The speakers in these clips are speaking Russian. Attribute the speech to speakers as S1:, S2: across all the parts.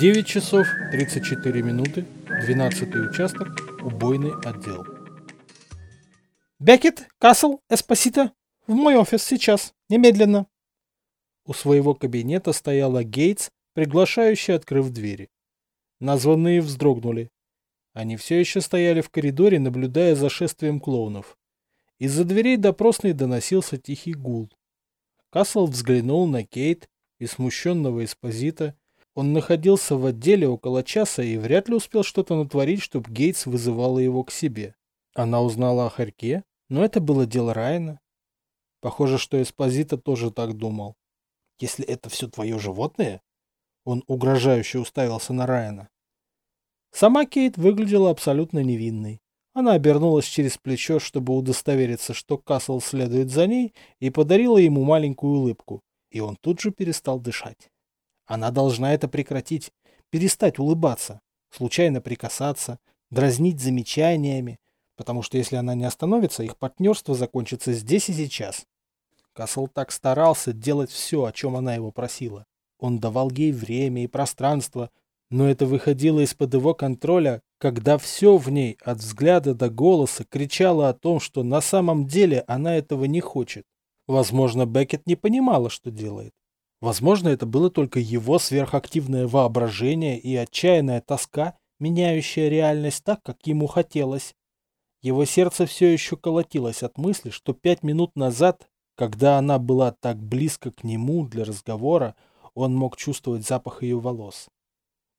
S1: 9 часов 34 минуты, 12 участок, убойный отдел.
S2: Бекет, Касл, Эспосито, в мой офис сейчас, немедленно.
S1: У своего кабинета стояла Гейтс, приглашающая, открыв двери. Названные вздрогнули. Они все еще стояли в коридоре, наблюдая за шествием клоунов. Из-за дверей допросной доносился тихий гул. Касл взглянул на Кейт и смущенного Эспозита. Он находился в отделе около часа и вряд ли успел что-то натворить, чтобы Гейтс вызывала его к себе. Она узнала о Харьке, но это было дело Райана. Похоже, что Эспозита тоже так думал. Если это все твое животное? Он угрожающе уставился на Райана. Сама Кейт выглядела абсолютно невинной. Она обернулась через плечо, чтобы удостовериться, что Касл следует за ней, и подарила ему маленькую улыбку, и он тут же перестал дышать. Она должна это прекратить, перестать улыбаться, случайно прикасаться, дразнить замечаниями, потому что если она не остановится, их партнерство закончится здесь и сейчас. Касл так старался делать все, о чем она его просила. Он давал ей время и пространство, но это выходило из-под его контроля, когда все в ней, от взгляда до голоса, кричало о том, что на самом деле она этого не хочет. Возможно, Беккет не понимала, что делает. Возможно, это было только его сверхактивное воображение и отчаянная тоска, меняющая реальность так, как ему хотелось. Его сердце все еще колотилось от мысли, что пять минут назад, когда она была так близко к нему для разговора, он мог чувствовать запах ее волос.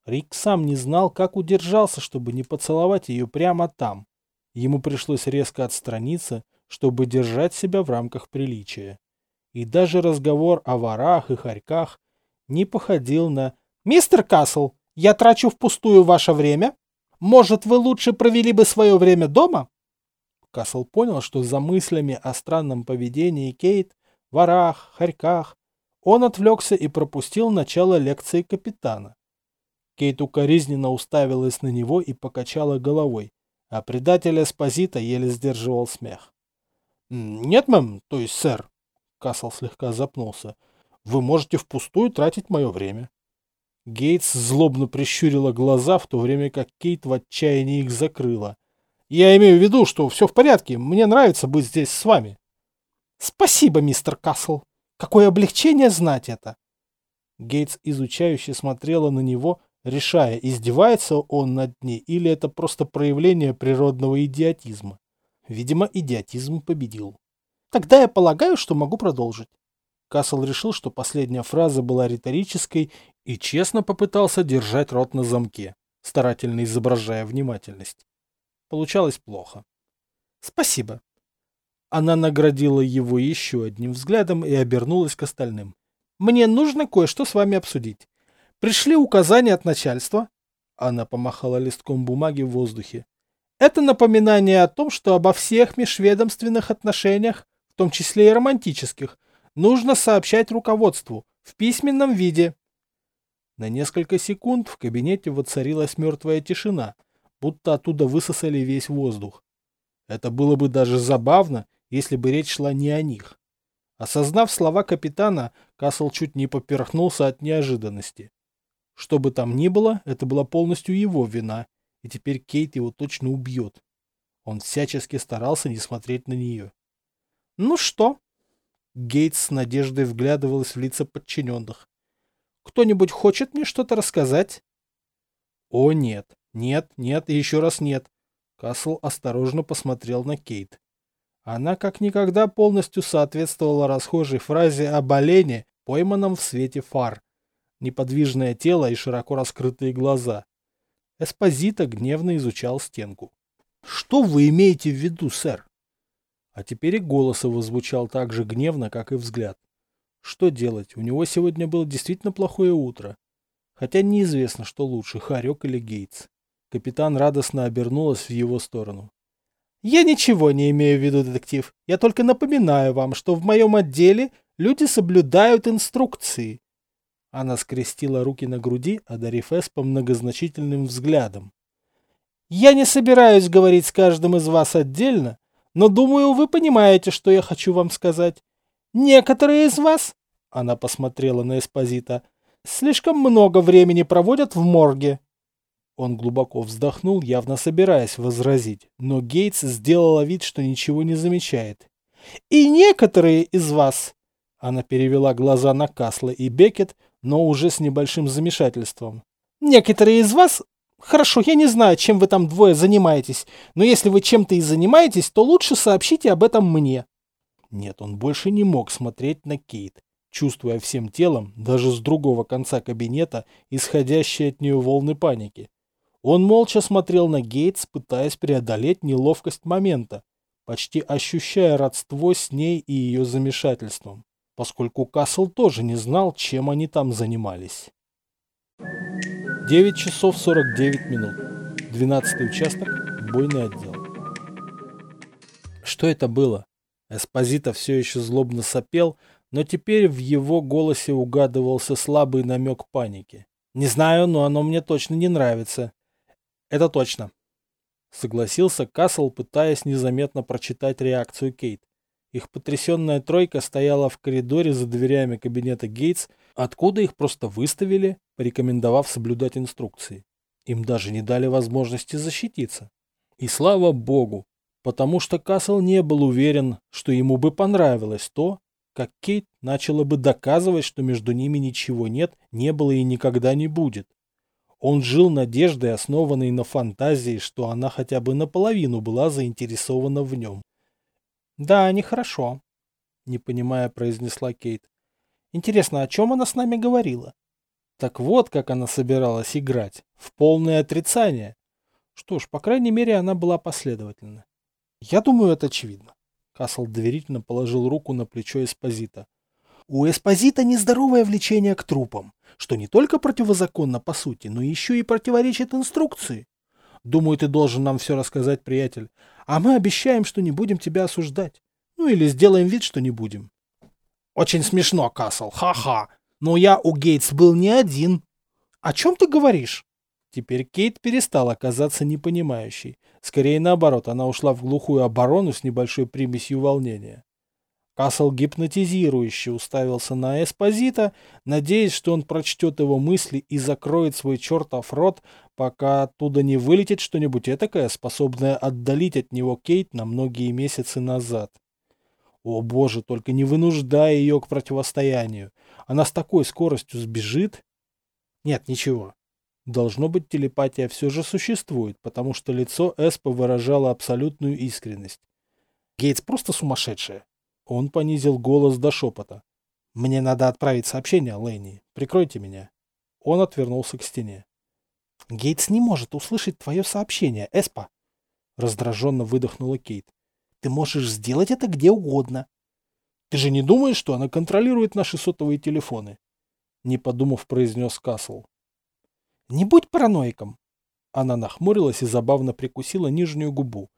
S1: Рик сам не знал, как удержался, чтобы не поцеловать ее прямо там. Ему пришлось резко отстраниться, чтобы держать себя в рамках приличия. И даже разговор о ворах и хорьках не походил на «Мистер Касл, я трачу впустую ваше время. Может, вы лучше провели бы свое время дома?» Касл понял, что за мыслями о странном поведении Кейт, ворах, хорьках, он отвлекся и пропустил начало лекции капитана. Кейт укоризненно уставилась на него и покачала головой, а предатель Эспозита еле сдерживал смех. «Нет, мэм, то есть, сэр», — Касл слегка запнулся, — «вы можете впустую тратить мое время». Гейтс злобно прищурила глаза, в то время как Кейт в отчаянии их закрыла. «Я имею в виду, что все в порядке, мне нравится быть здесь с вами». «Спасибо, мистер Касл. Какое облегчение знать это!» Гейтс изучающе смотрела на него, решая, издевается он над ней или это просто проявление природного идиотизма. Видимо, идиотизм победил. Тогда я полагаю, что могу продолжить. Касл решил, что последняя фраза была риторической и честно попытался держать рот на замке, старательно изображая внимательность. Получалось плохо. Спасибо. Она наградила его еще одним взглядом и обернулась к остальным. Мне нужно кое-что с вами обсудить. Пришли указания от начальства. Она помахала листком бумаги в воздухе. Это напоминание о том, что обо всех межведомственных отношениях, том числе и романтических, нужно сообщать руководству в письменном виде. На несколько секунд в кабинете воцарилась мертвая тишина, будто оттуда высосали весь воздух. Это было бы даже забавно, если бы речь шла не о них. Осознав слова капитана, Касл чуть не поперхнулся от неожиданности. Что бы там ни было, это была полностью его вина, и теперь Кейт его точно убьет. Он всячески старался не смотреть на нее. «Ну что?» Гейтс с надеждой вглядывалась в лица подчиненных. «Кто-нибудь хочет мне что-то рассказать?» «О, нет, нет, нет и еще раз нет!» Касл осторожно посмотрел на Кейт. Она как никогда полностью соответствовала расхожей фразе об олене, пойманном в свете фар, неподвижное тело и широко раскрытые глаза. Эспозита гневно изучал стенку. «Что вы имеете в виду, сэр?» А теперь и голос его звучал так же гневно, как и взгляд. Что делать? У него сегодня было действительно плохое утро. Хотя неизвестно, что лучше, Харек или Гейтс. Капитан радостно обернулась в его сторону. «Я ничего не имею в виду, детектив. Я только напоминаю вам, что в моем отделе люди соблюдают инструкции. Она скрестила руки на груди, одарив Эспа многозначительным взглядом. «Я не собираюсь говорить с каждым из вас отдельно, но думаю, вы понимаете, что я хочу вам сказать. Некоторые из вас, — она посмотрела на Эспозита, —
S2: слишком много времени проводят в морге. Он глубоко вздохнул, явно собираясь возразить, но Гейтс сделала вид, что ничего не замечает. «И некоторые из вас...» Она перевела глаза на Касла и Бекет, но уже с небольшим замешательством. «Некоторые из вас... Хорошо, я не знаю, чем вы там двое занимаетесь, но если вы чем-то и занимаетесь, то лучше сообщите об этом мне». Нет, он больше не мог смотреть на Кейт, чувствуя всем телом, даже с другого конца кабинета, исходящие от нее волны паники. Он молча смотрел на Гейтс, пытаясь преодолеть неловкость момента, почти ощущая родство с ней и ее замешательством, поскольку Касл тоже не знал, чем они там занимались. 9 часов 49 минут. 12 участок, бойный отдел. Что это было? Эспозита все еще злобно сопел, но теперь в его голосе угадывался слабый намек паники. «Не знаю, но оно мне точно не нравится. Это точно. Согласился Касл, пытаясь незаметно прочитать реакцию Кейт. Их потрясенная тройка стояла в коридоре за дверями кабинета Гейтс, откуда их просто выставили, порекомендовав соблюдать инструкции. Им даже не дали возможности защититься. И слава богу, потому что Касл не был уверен, что ему бы понравилось то, как Кейт начала бы доказывать, что между ними ничего нет, не было и никогда не будет. Он жил надеждой, основанной на фантазии, что она хотя бы наполовину была заинтересована в нем. «Да, нехорошо», — не понимая, произнесла Кейт. «Интересно, о чем она с нами говорила?» Так вот, как она собиралась играть. В полное отрицание. Что ж, по крайней мере, она была последовательна. Я думаю, это очевидно. Касл доверительно положил руку на плечо Эспозита. У Эспозита нездоровое влечение к трупам что не только противозаконно по сути, но еще и противоречит инструкции. Думаю, ты должен нам все рассказать, приятель. А мы обещаем, что не будем тебя осуждать. Ну или сделаем вид, что не будем. Очень смешно, Касл, ха-ха. Но я у Гейтс был не один. О чем ты говоришь? Теперь Кейт перестала казаться непонимающей. Скорее наоборот, она ушла в глухую оборону с небольшой примесью волнения. Касл гипнотизирующе уставился на Эспозита, надеясь, что он прочтет его мысли и закроет свой чертов рот, пока оттуда не вылетит что-нибудь этакое, способное отдалить от него Кейт на многие месяцы назад. О боже, только не вынуждай ее к противостоянию. Она с такой скоростью сбежит. Нет, ничего. Должно быть, телепатия все же существует, потому что лицо Эспа выражало абсолютную искренность. Гейтс просто сумасшедшая. Он понизил голос до шепота. «Мне надо отправить сообщение, Лэйни. Прикройте меня». Он отвернулся к стене. «Гейтс не может услышать твое сообщение, Эспа!» Раздраженно выдохнула Кейт. «Ты можешь сделать это где угодно». «Ты же не думаешь, что она контролирует наши сотовые телефоны?» Не подумав, произнес Касл. «Не будь параноиком!» Она нахмурилась и забавно прикусила нижнюю губу.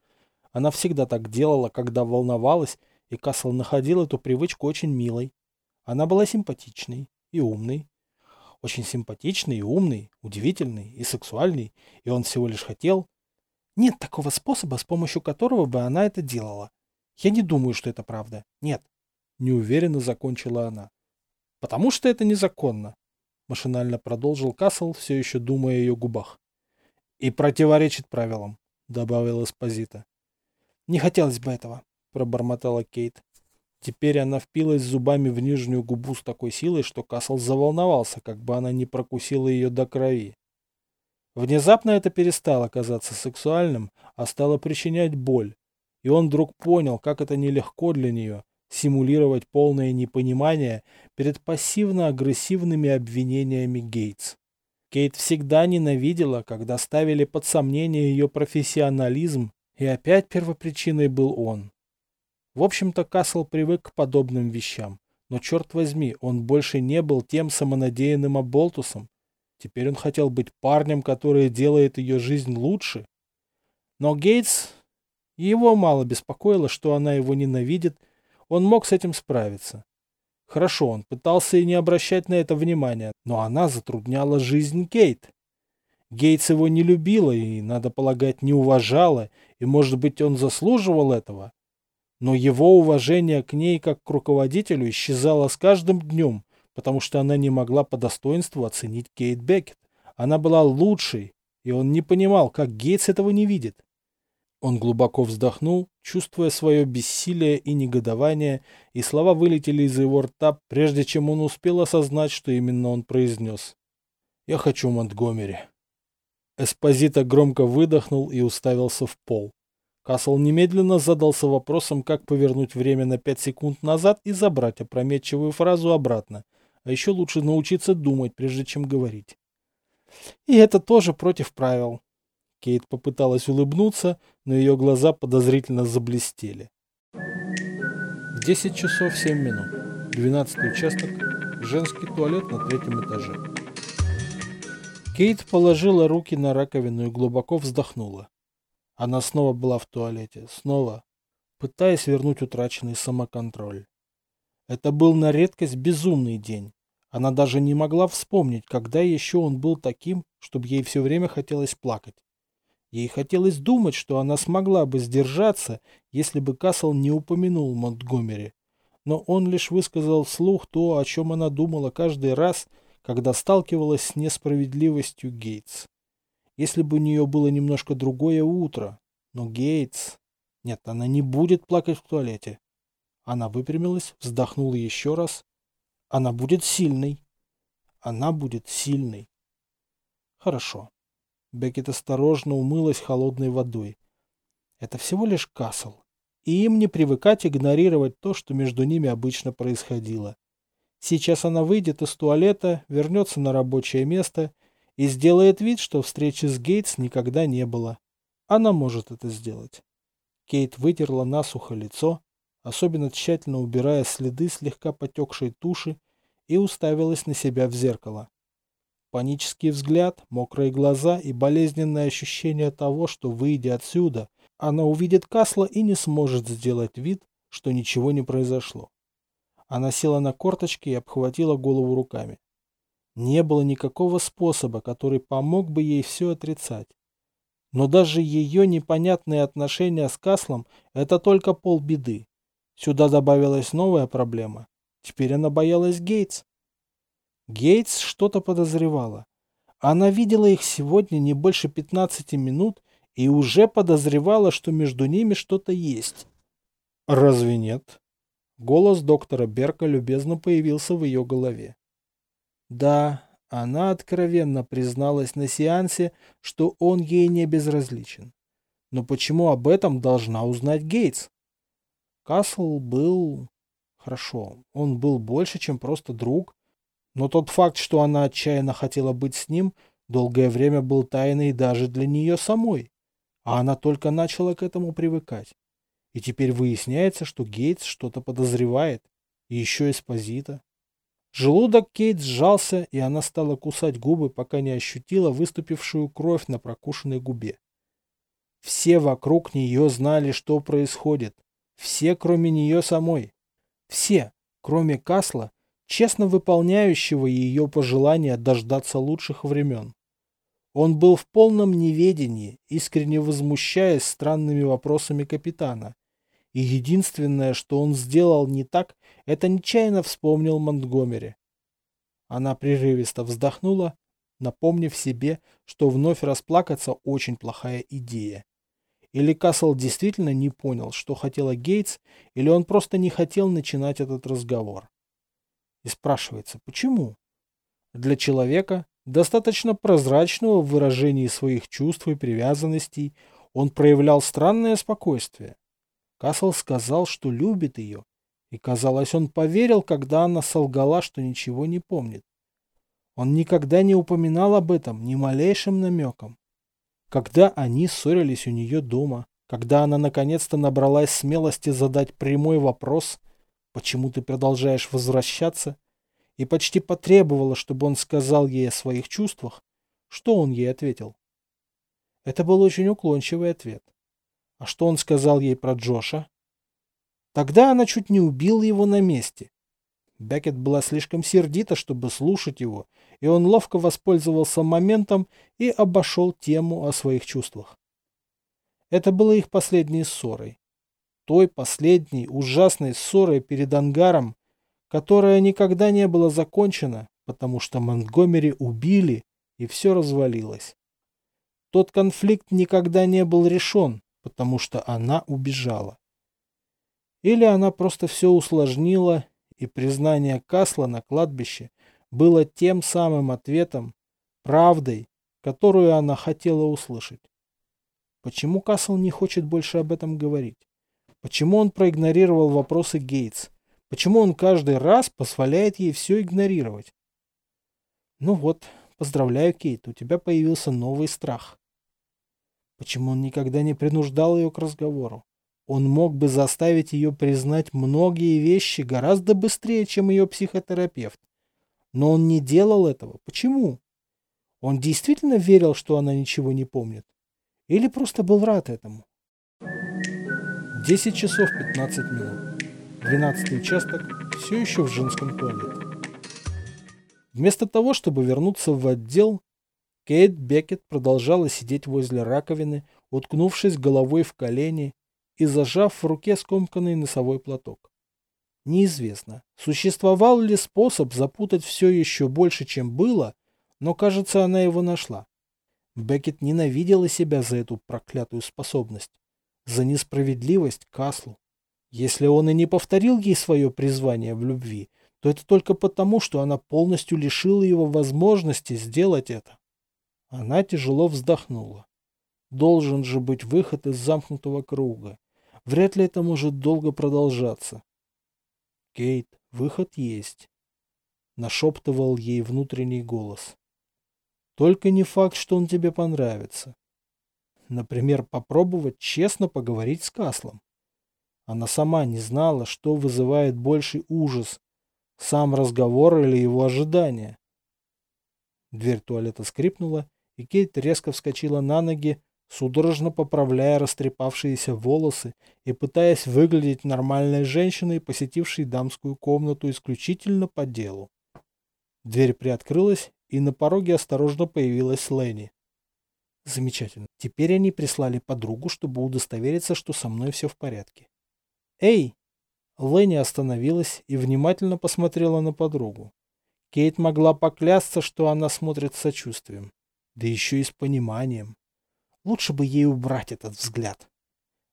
S2: Она всегда так делала, когда волновалась и Касл находил эту привычку очень милой. Она была симпатичной и умной. Очень симпатичный и умный, удивительный и сексуальный, и он всего лишь хотел... Нет такого способа, с помощью которого бы она это делала. Я не думаю, что это правда. Нет. Неуверенно закончила она. Потому что это незаконно. Машинально продолжил Касл, все еще думая о ее губах. И противоречит правилам, добавил Эспозита. Не хотелось бы этого пробормотала Кейт. Теперь она впилась зубами в нижнюю губу с такой силой, что Касл заволновался, как бы она не прокусила ее до крови. Внезапно это перестало казаться сексуальным, а стало причинять боль. И он вдруг понял, как это нелегко для нее симулировать полное непонимание перед пассивно-агрессивными обвинениями Гейтс. Кейт всегда ненавидела, когда ставили под сомнение ее профессионализм, и опять первопричиной был он. В общем-то, Касл привык к подобным вещам. Но, черт возьми, он больше не был тем самонадеянным оболтусом. Теперь он хотел быть парнем, который делает ее жизнь лучше. Но Гейтс... Его мало беспокоило, что она его ненавидит. Он мог с этим справиться. Хорошо, он пытался и не обращать на это внимания, но она затрудняла жизнь Гейт. Гейтс его не любила и, надо полагать, не уважала, и, может быть, он заслуживал этого но его уважение к ней как к руководителю исчезало с каждым днем,
S1: потому что она не могла по достоинству оценить Кейт Беккет. Она была лучшей, и он не понимал, как Гейтс этого не видит. Он глубоко вздохнул, чувствуя свое бессилие и негодование, и слова вылетели из его рта, прежде чем он успел осознать, что именно он произнес. «Я хочу Монтгомери». Эспозита громко выдохнул и уставился в пол. Касл немедленно задался вопросом, как повернуть время на пять секунд назад и забрать опрометчивую фразу обратно. А еще лучше научиться думать, прежде чем говорить. И это тоже против правил. Кейт попыталась улыбнуться, но ее глаза подозрительно заблестели. 10 часов 7 минут. 12 участок. Женский туалет на третьем этаже. Кейт положила руки на раковину и глубоко вздохнула. Она снова была в туалете, снова, пытаясь вернуть утраченный самоконтроль. Это был на редкость безумный день. Она даже не могла вспомнить, когда еще он был таким, чтобы ей все время хотелось плакать. Ей хотелось думать, что она смогла бы сдержаться, если бы Касл не упомянул Монтгомери. Но он лишь высказал вслух то, о чем она думала каждый раз, когда сталкивалась с несправедливостью Гейтс. Если бы у нее было немножко другое утро. Но Гейтс... Нет, она не будет плакать в туалете. Она выпрямилась, вздохнула еще раз. Она будет сильной. Она будет сильной. Хорошо. Беккет осторожно умылась холодной водой. Это всего лишь Касл. И им не привыкать игнорировать то, что между ними обычно происходило. Сейчас она выйдет из туалета, вернется на рабочее место и сделает вид, что встречи с Гейтс никогда не было. Она может это сделать. Кейт вытерла насухо лицо, особенно тщательно убирая следы слегка потекшей туши, и уставилась на себя в зеркало. Панический взгляд, мокрые глаза и болезненное ощущение того, что, выйдя отсюда, она увидит Касла и не сможет сделать вид, что ничего не произошло. Она села на корточки и обхватила голову руками. Не было никакого способа, который помог бы ей все отрицать. Но даже ее непонятные отношения с Каслом – это только полбеды. Сюда добавилась новая проблема. Теперь она боялась Гейтс. Гейтс что-то подозревала. Она видела их сегодня не больше 15 минут и уже подозревала, что между ними что-то есть. Разве нет? Голос доктора Берка любезно появился в ее голове. Да, она откровенно призналась на сеансе, что он ей не безразличен. Но почему об этом должна узнать Гейтс? Касл был... Хорошо, он был больше, чем просто друг, но тот факт, что она отчаянно хотела быть с ним, долгое время был тайной даже для нее самой. А она только начала к этому привыкать. И теперь выясняется, что Гейтс что-то подозревает. И еще Эспозита. Желудок Кейт сжался, и она стала кусать губы, пока не ощутила выступившую кровь на прокушенной губе. Все вокруг нее знали, что происходит. Все, кроме нее самой. Все, кроме Касла, честно выполняющего ее пожелания дождаться лучших времен. Он был в полном неведении, искренне возмущаясь странными вопросами капитана. И единственное, что он сделал не так, это нечаянно вспомнил Монтгомери. Она прерывисто вздохнула, напомнив себе, что вновь расплакаться очень плохая идея. Или Касл действительно не понял, что хотела Гейтс, или он просто не хотел начинать этот разговор. И спрашивается, почему? Для человека, достаточно прозрачного в выражении своих чувств и привязанностей, он проявлял странное спокойствие. Касл сказал, что любит ее, и, казалось, он поверил, когда она солгала, что ничего не помнит. Он никогда не упоминал об этом ни малейшим намеком. Когда они ссорились у нее дома, когда она наконец-то набралась смелости задать прямой вопрос – почему ты продолжаешь возвращаться, и почти потребовала, чтобы он сказал ей о своих чувствах, что он ей ответил. Это был очень уклончивый ответ. А что он сказал ей про Джоша? Тогда она чуть не убила его на месте. Беккет была слишком сердита, чтобы слушать его, и он ловко воспользовался моментом и обошел тему о своих чувствах. Это было их последней ссорой той последней ужасной ссорой перед ангаром, которое никогда не было закончено, потому что Монтгомери убили, и все развалилось. Тот конфликт никогда не был решен, потому что она убежала. Или она просто все усложнила, и признание Касла на кладбище было тем самым ответом, правдой, которую она хотела услышать. Почему Касл не хочет больше об этом говорить? Почему он проигнорировал вопросы Гейтс? Почему он каждый раз позволяет ей все игнорировать? Ну вот, поздравляю, Кейт, у тебя появился новый страх. Почему он никогда не принуждал ее к разговору? Он мог бы заставить ее признать многие вещи гораздо быстрее, чем ее психотерапевт. Но он не делал этого. Почему? Он действительно верил, что она ничего не помнит? Или просто был рад этому? 10 часов 15 минут. 12 участок все еще в женском туалете. Вместо того, чтобы вернуться в отдел, Кейт Беккет продолжала сидеть возле раковины, уткнувшись головой в колени и зажав в руке скомканный носовой платок. Неизвестно, существовал ли способ запутать все еще больше, чем было, но, кажется, она его нашла. Беккет ненавидела себя за эту проклятую способность, за несправедливость Каслу. Если он и не повторил ей свое призвание в любви, то это только потому, что она полностью лишила его возможности сделать это. Она тяжело вздохнула. Должен же быть выход из замкнутого круга. Вряд ли это может долго продолжаться. Кейт, выход есть. Нашептывал ей внутренний голос. Только не факт, что он тебе понравится. Например, попробовать честно поговорить с Каслом. Она сама не знала, что вызывает больший ужас, сам разговор или его ожидание. Дверь туалета скрипнула, и Кейт резко вскочила на ноги, судорожно поправляя растрепавшиеся волосы и пытаясь выглядеть нормальной женщиной, посетившей дамскую комнату исключительно по делу. Дверь приоткрылась, и на пороге осторожно появилась Ленни. Замечательно. Теперь они прислали подругу, чтобы удостовериться, что со мной все в порядке. «Эй!» Ленни остановилась и внимательно посмотрела на подругу. Кейт могла поклясться, что она смотрит с сочувствием. Да еще и с пониманием. Лучше бы ей убрать этот взгляд.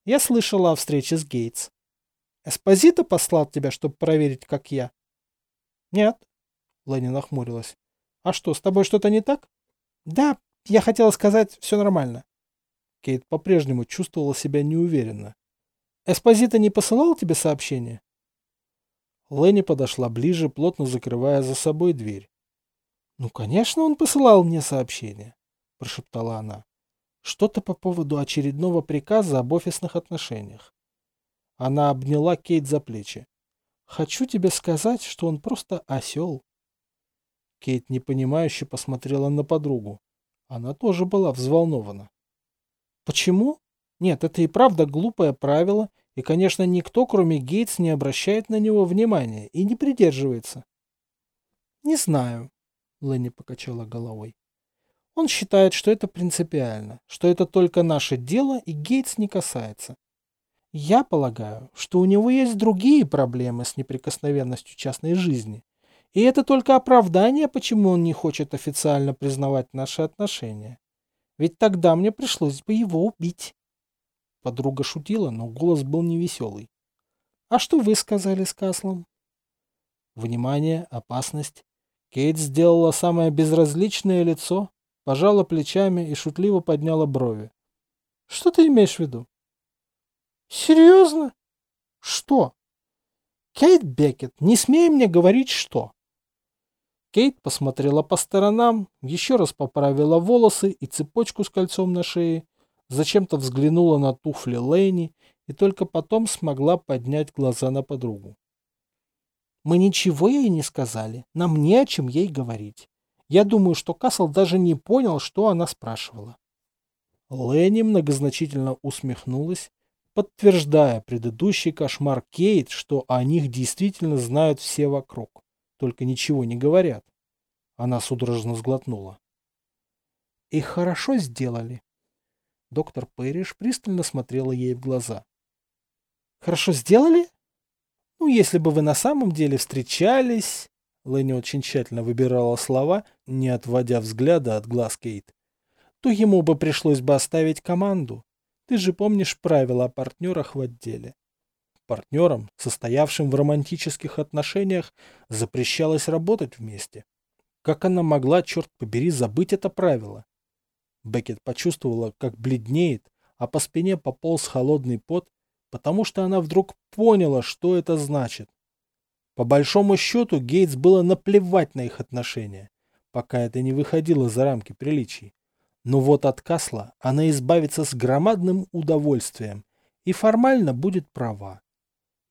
S1: Я слышала о встрече с Гейтс. Эспозито послал тебя, чтобы проверить, как я? Нет. Ленни нахмурилась. А что, с тобой что-то не так? Да, я хотела сказать, все нормально. Кейт по-прежнему чувствовала себя неуверенно. Эспозито не посылал тебе сообщение? Ленни подошла ближе, плотно закрывая за собой дверь. «Ну, конечно, он посылал мне сообщение», – прошептала она. Что-то по поводу очередного приказа об офисных отношениях. Она обняла Кейт за плечи. «Хочу тебе сказать, что он просто осел». Кейт непонимающе посмотрела на подругу. Она тоже была взволнована. «Почему? Нет, это и правда глупое правило, и, конечно, никто, кроме Гейтс, не обращает на него внимания и не придерживается». «Не знаю», — Ленни покачала головой. Он считает, что это принципиально, что это только наше дело и Гейтс не касается. Я полагаю, что у него есть другие проблемы с неприкосновенностью частной жизни. И это только оправдание, почему он не хочет официально признавать наши отношения. Ведь тогда мне пришлось бы его убить. Подруга шутила, но голос был невеселый. А что вы сказали с Каслом? Внимание, опасность. Кейт сделала самое безразличное лицо, пожала плечами и шутливо подняла брови. Что ты имеешь в виду? Серьезно? Что? Кейт Беккет, не смей мне говорить что. Кейт посмотрела по сторонам, еще раз поправила волосы и цепочку с кольцом на шее, зачем-то взглянула на туфли Лэйни и только потом смогла поднять глаза на подругу. Мы ничего ей не сказали, нам не о чем ей говорить. Я думаю, что Касл даже не понял, что она спрашивала. Ленни многозначительно усмехнулась, подтверждая предыдущий кошмар Кейт, что о них действительно знают все вокруг, только ничего не говорят. Она судорожно сглотнула. И хорошо сделали. Доктор Пэриш пристально смотрела ей в глаза. Хорошо сделали? Ну, если бы вы на самом деле встречались... Лэнни очень тщательно выбирала слова, не отводя взгляда от глаз Кейт. То ему бы пришлось бы оставить команду. Ты же помнишь правила о партнерах в отделе. Партнерам, состоявшим в романтических отношениях, запрещалось работать вместе. Как она могла, черт побери, забыть это правило? Беккет почувствовала, как бледнеет, а по спине пополз холодный пот, потому что она вдруг поняла, что это значит. По большому счету, Гейтс было наплевать на их отношения, пока это не выходило за рамки приличий. Но вот от Касла она избавится с громадным удовольствием и формально будет права.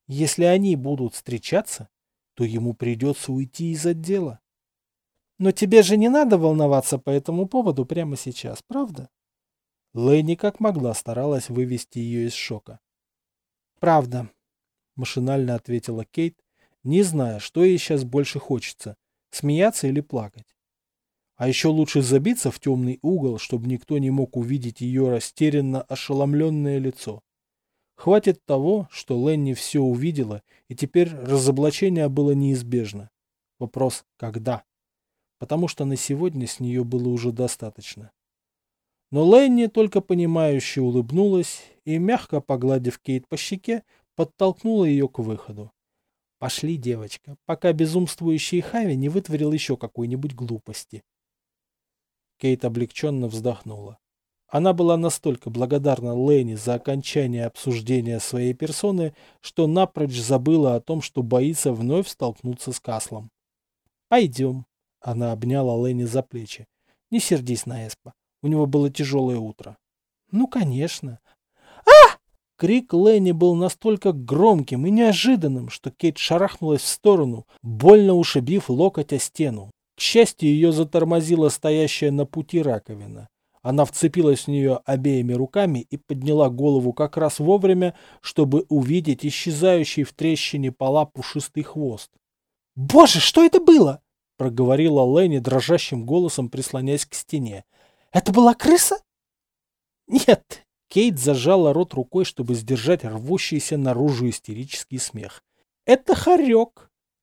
S1: Если они будут встречаться, то ему придется уйти из отдела. Но тебе же не надо волноваться по этому поводу прямо сейчас, правда? Лэйни как могла старалась вывести ее из шока. «Правда», — машинально ответила Кейт, не зная, что ей сейчас больше хочется — смеяться или плакать. А еще лучше забиться в темный угол, чтобы никто не мог увидеть ее растерянно ошеломленное лицо. Хватит того, что Ленни все увидела, и теперь разоблачение было неизбежно. Вопрос «когда?». Потому что на сегодня с нее было уже достаточно. Но Ленни только понимающе улыбнулась и, мягко погладив Кейт по щеке, подтолкнула ее к выходу. «Пошли, девочка, пока безумствующий Хави не вытворил еще какой-нибудь глупости». Кейт облегченно вздохнула. Она была настолько благодарна Ленни за окончание обсуждения своей персоны, что напрочь забыла о том, что боится вновь столкнуться с Каслом. «Пойдем», — она обняла Ленни за плечи. «Не сердись на Эспа. У него было тяжелое утро. Ну, конечно. Крик Ленни был настолько громким и неожиданным, что Кейт шарахнулась в сторону, больно ушибив локоть о стену. К счастью, ее затормозила стоящая на пути раковина. Она вцепилась в нее обеими руками и подняла голову как раз вовремя, чтобы увидеть исчезающий в трещине пола пушистый хвост. «Боже, что это было?» — проговорила Ленни дрожащим голосом, прислоняясь к стене. Это была крыса? Нет. Кейт зажала рот рукой, чтобы сдержать рвущийся наружу истерический смех. Это хорек.